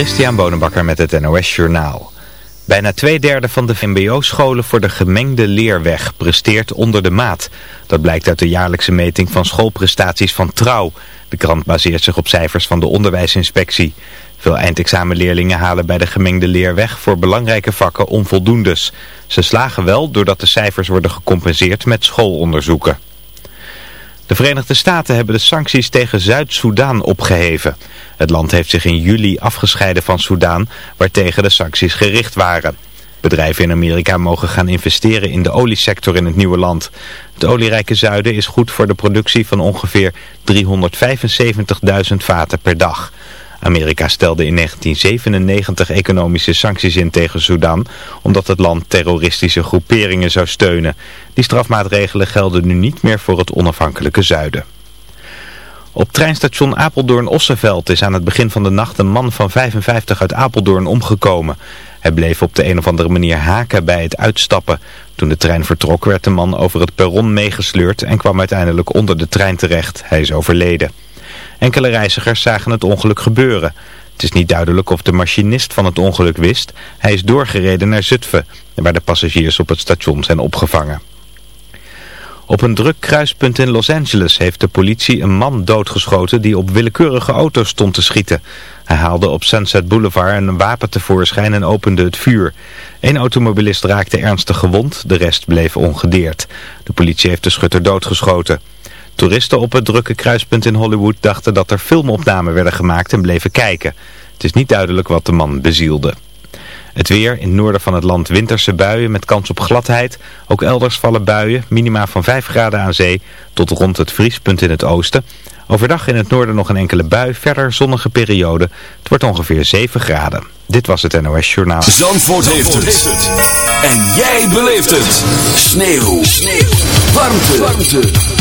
Christian Bonenbakker met het NOS Journaal. Bijna twee derde van de mbo-scholen voor de gemengde leerweg presteert onder de maat. Dat blijkt uit de jaarlijkse meting van schoolprestaties van Trouw. De krant baseert zich op cijfers van de onderwijsinspectie. Veel eindexamenleerlingen halen bij de gemengde leerweg voor belangrijke vakken onvoldoendes. Ze slagen wel doordat de cijfers worden gecompenseerd met schoolonderzoeken. De Verenigde Staten hebben de sancties tegen Zuid-Soedan opgeheven. Het land heeft zich in juli afgescheiden van Soedan, waartegen de sancties gericht waren. Bedrijven in Amerika mogen gaan investeren in de oliesector in het nieuwe land. Het olierijke zuiden is goed voor de productie van ongeveer 375.000 vaten per dag. Amerika stelde in 1997 economische sancties in tegen Sudan, omdat het land terroristische groeperingen zou steunen. Die strafmaatregelen gelden nu niet meer voor het onafhankelijke zuiden. Op treinstation Apeldoorn-Osseveld is aan het begin van de nacht een man van 55 uit Apeldoorn omgekomen. Hij bleef op de een of andere manier haken bij het uitstappen. Toen de trein vertrok werd de man over het perron meegesleurd en kwam uiteindelijk onder de trein terecht. Hij is overleden. Enkele reizigers zagen het ongeluk gebeuren. Het is niet duidelijk of de machinist van het ongeluk wist. Hij is doorgereden naar Zutphen, waar de passagiers op het station zijn opgevangen. Op een druk kruispunt in Los Angeles heeft de politie een man doodgeschoten die op willekeurige auto's stond te schieten. Hij haalde op Sunset Boulevard een wapen tevoorschijn en opende het vuur. Eén automobilist raakte ernstig gewond, de rest bleef ongedeerd. De politie heeft de schutter doodgeschoten. Toeristen op het drukke kruispunt in Hollywood dachten dat er filmopnamen werden gemaakt en bleven kijken. Het is niet duidelijk wat de man bezielde. Het weer, in het noorden van het land winterse buien met kans op gladheid. Ook elders vallen buien, minima van 5 graden aan zee tot rond het vriespunt in het oosten. Overdag in het noorden nog een enkele bui, verder zonnige periode. Het wordt ongeveer 7 graden. Dit was het NOS Journaal. Zandvoort, heeft, het. En jij beleeft het. Sneeuw. Sneeuw. Warmte. Warmte.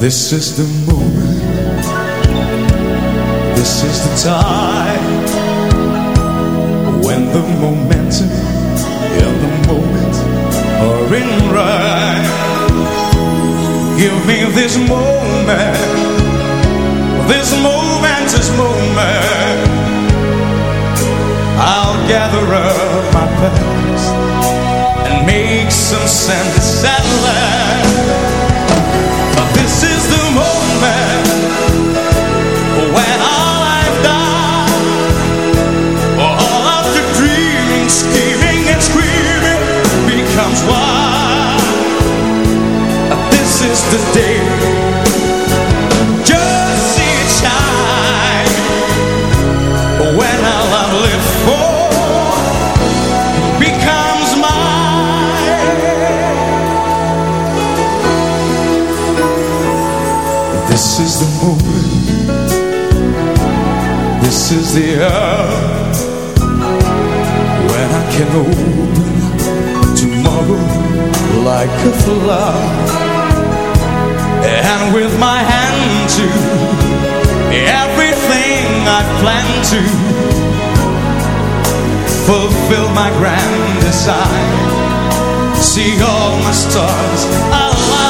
This is the moment. This is the time when the momentum and the moment are in right. Give me this moment. for love And with my hand to Everything I plan to Fulfill my grand design. See all my stars alive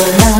will not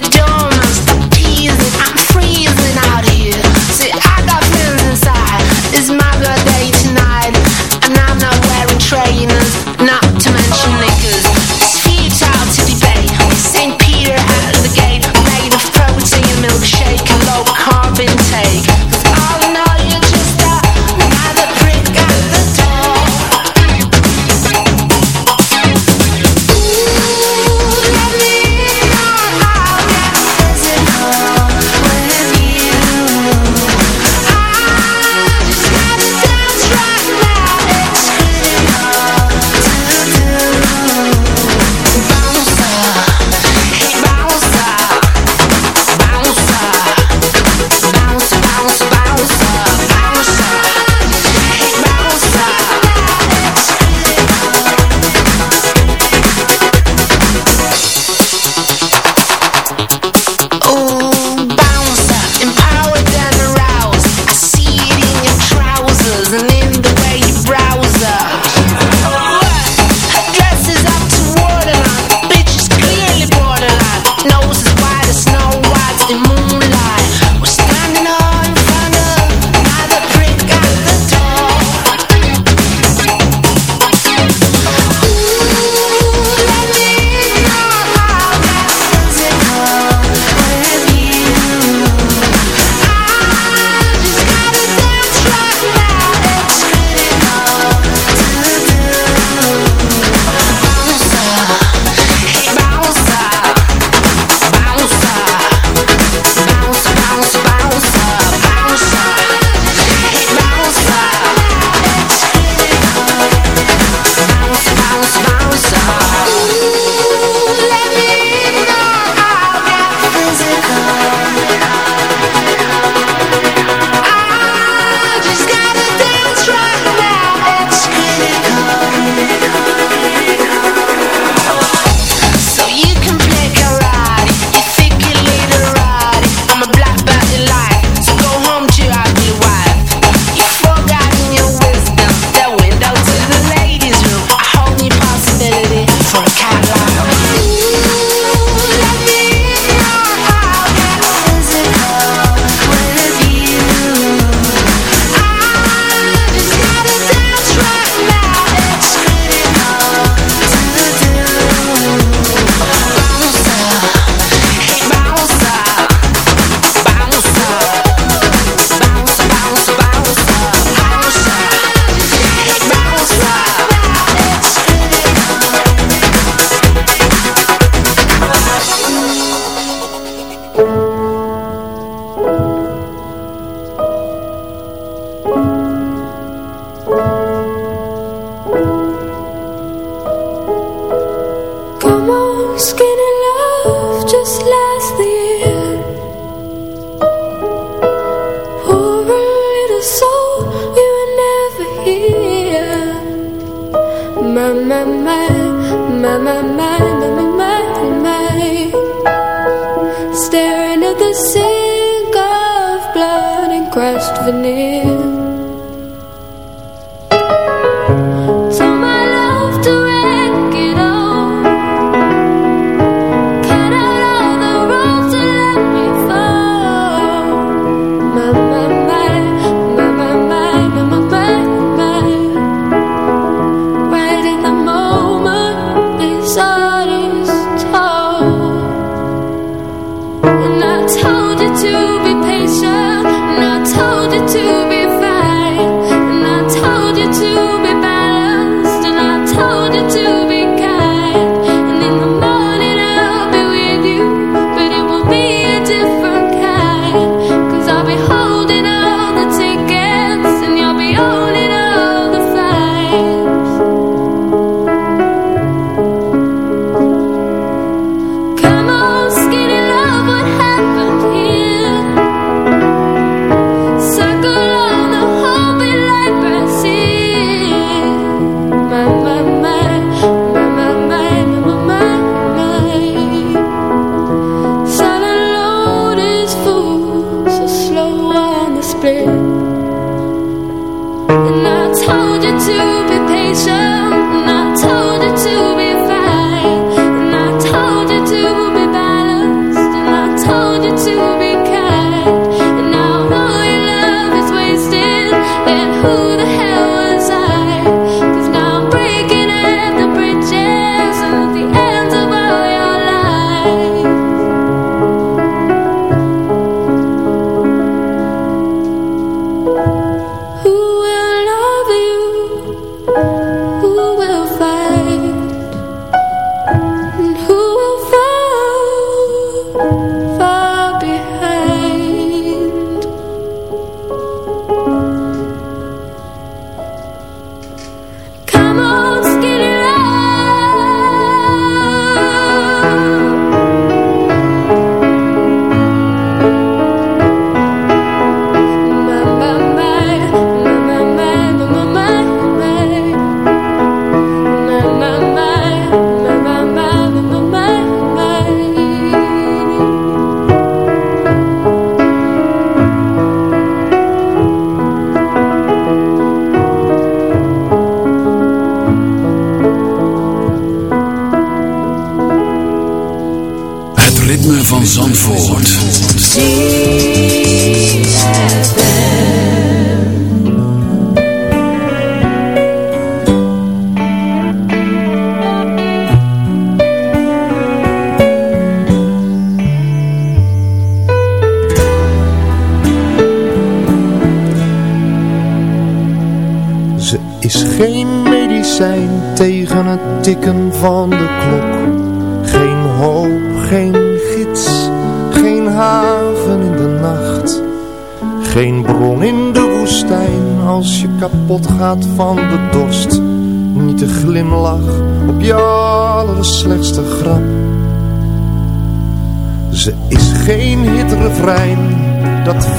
to do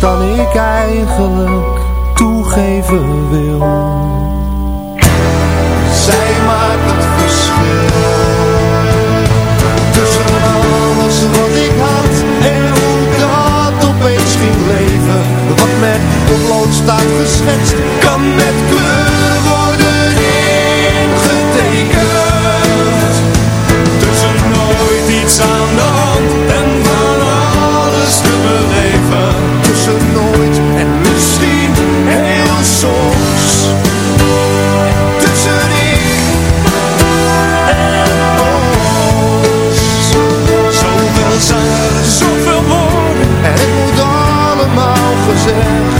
dan ik eigenlijk toegeven wil. Zij maakt het verschil. Tussen alles wat ik had en hoe dat opeens ging leven. Wat met potlood staat geschetst, kan met kleur en misschien heel soms. Tussen ik en ons. Zoveel zijn, zoveel woorden. En het moet allemaal gezegd.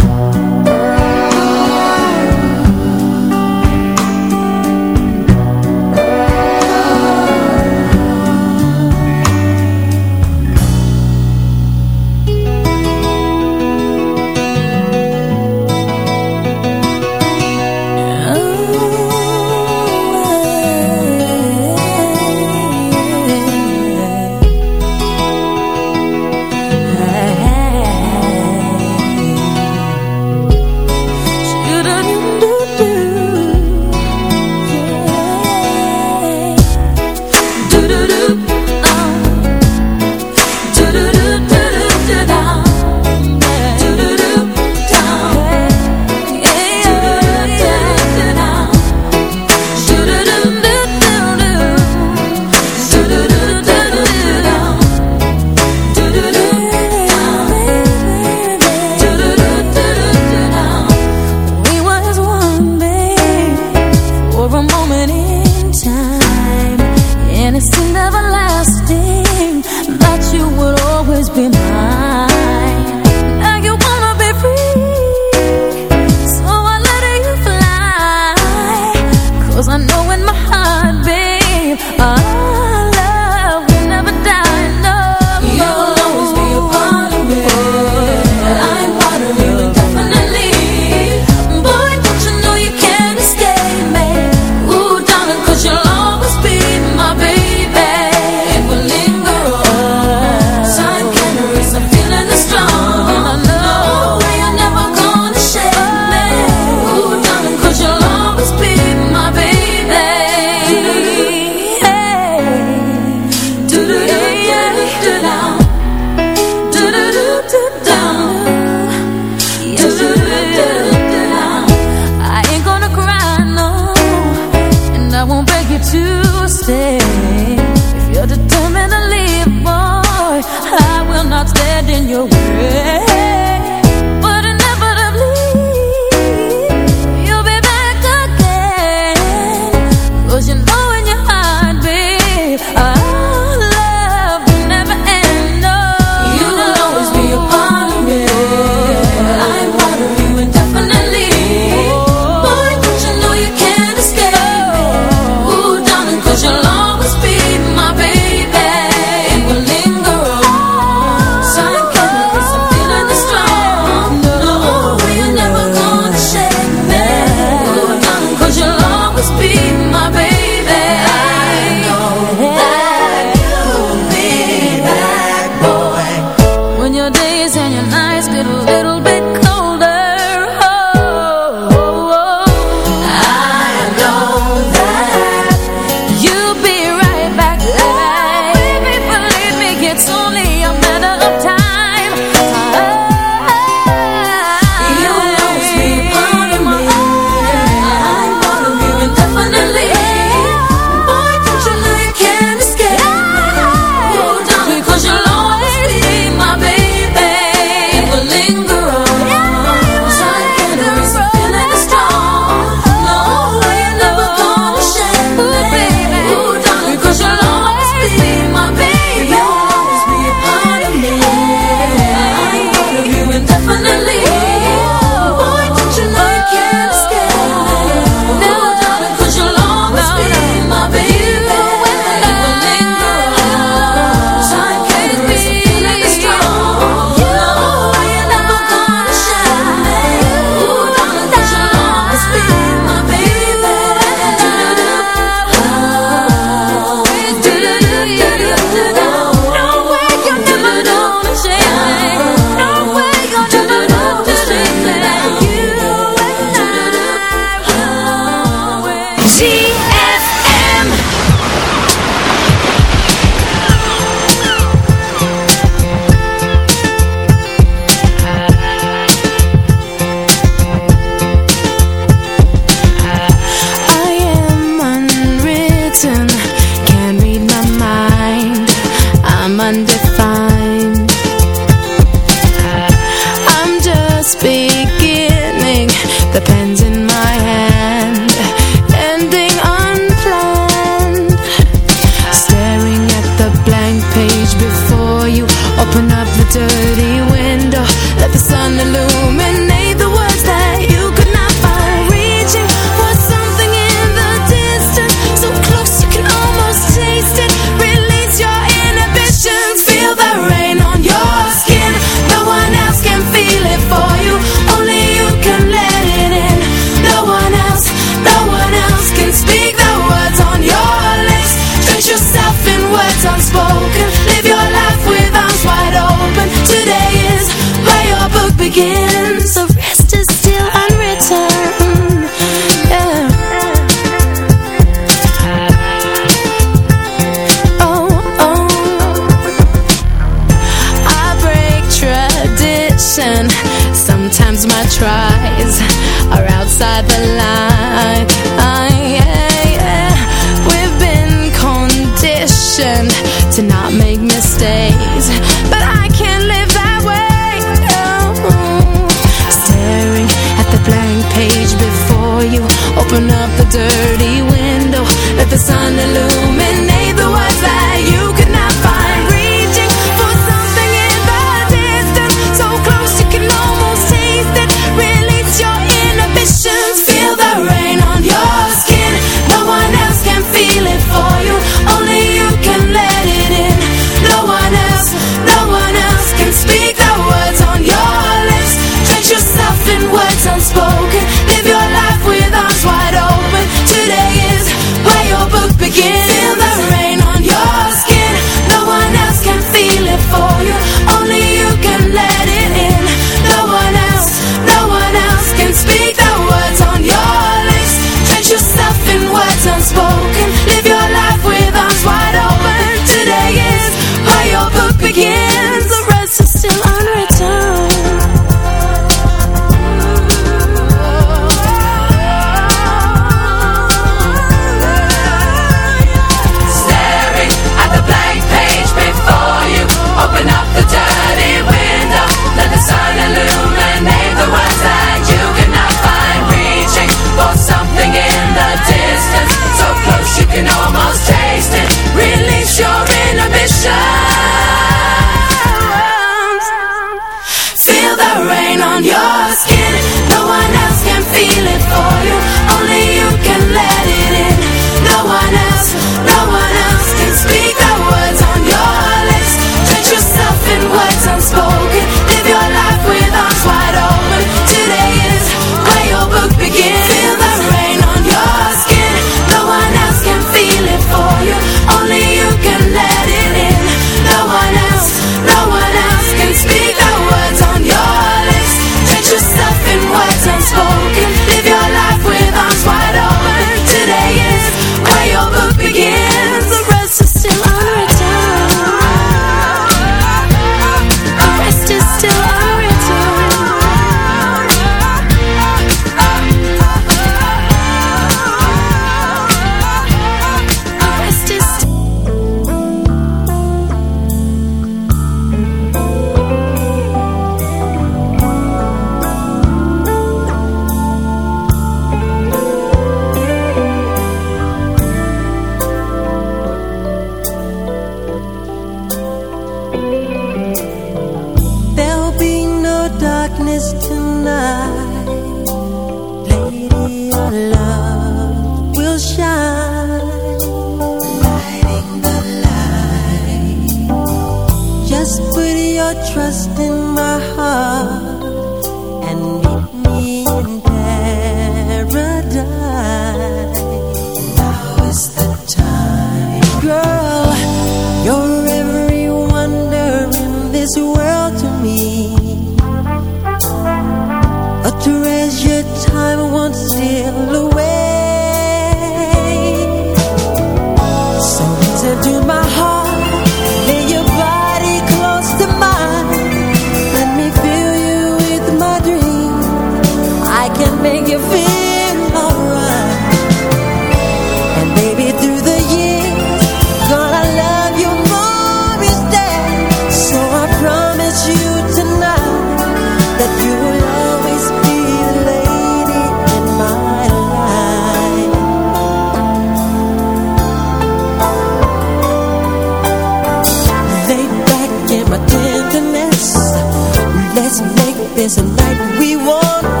there's a life we want.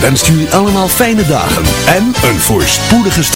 wenst jullie allemaal fijne dagen en een voorspoedige start.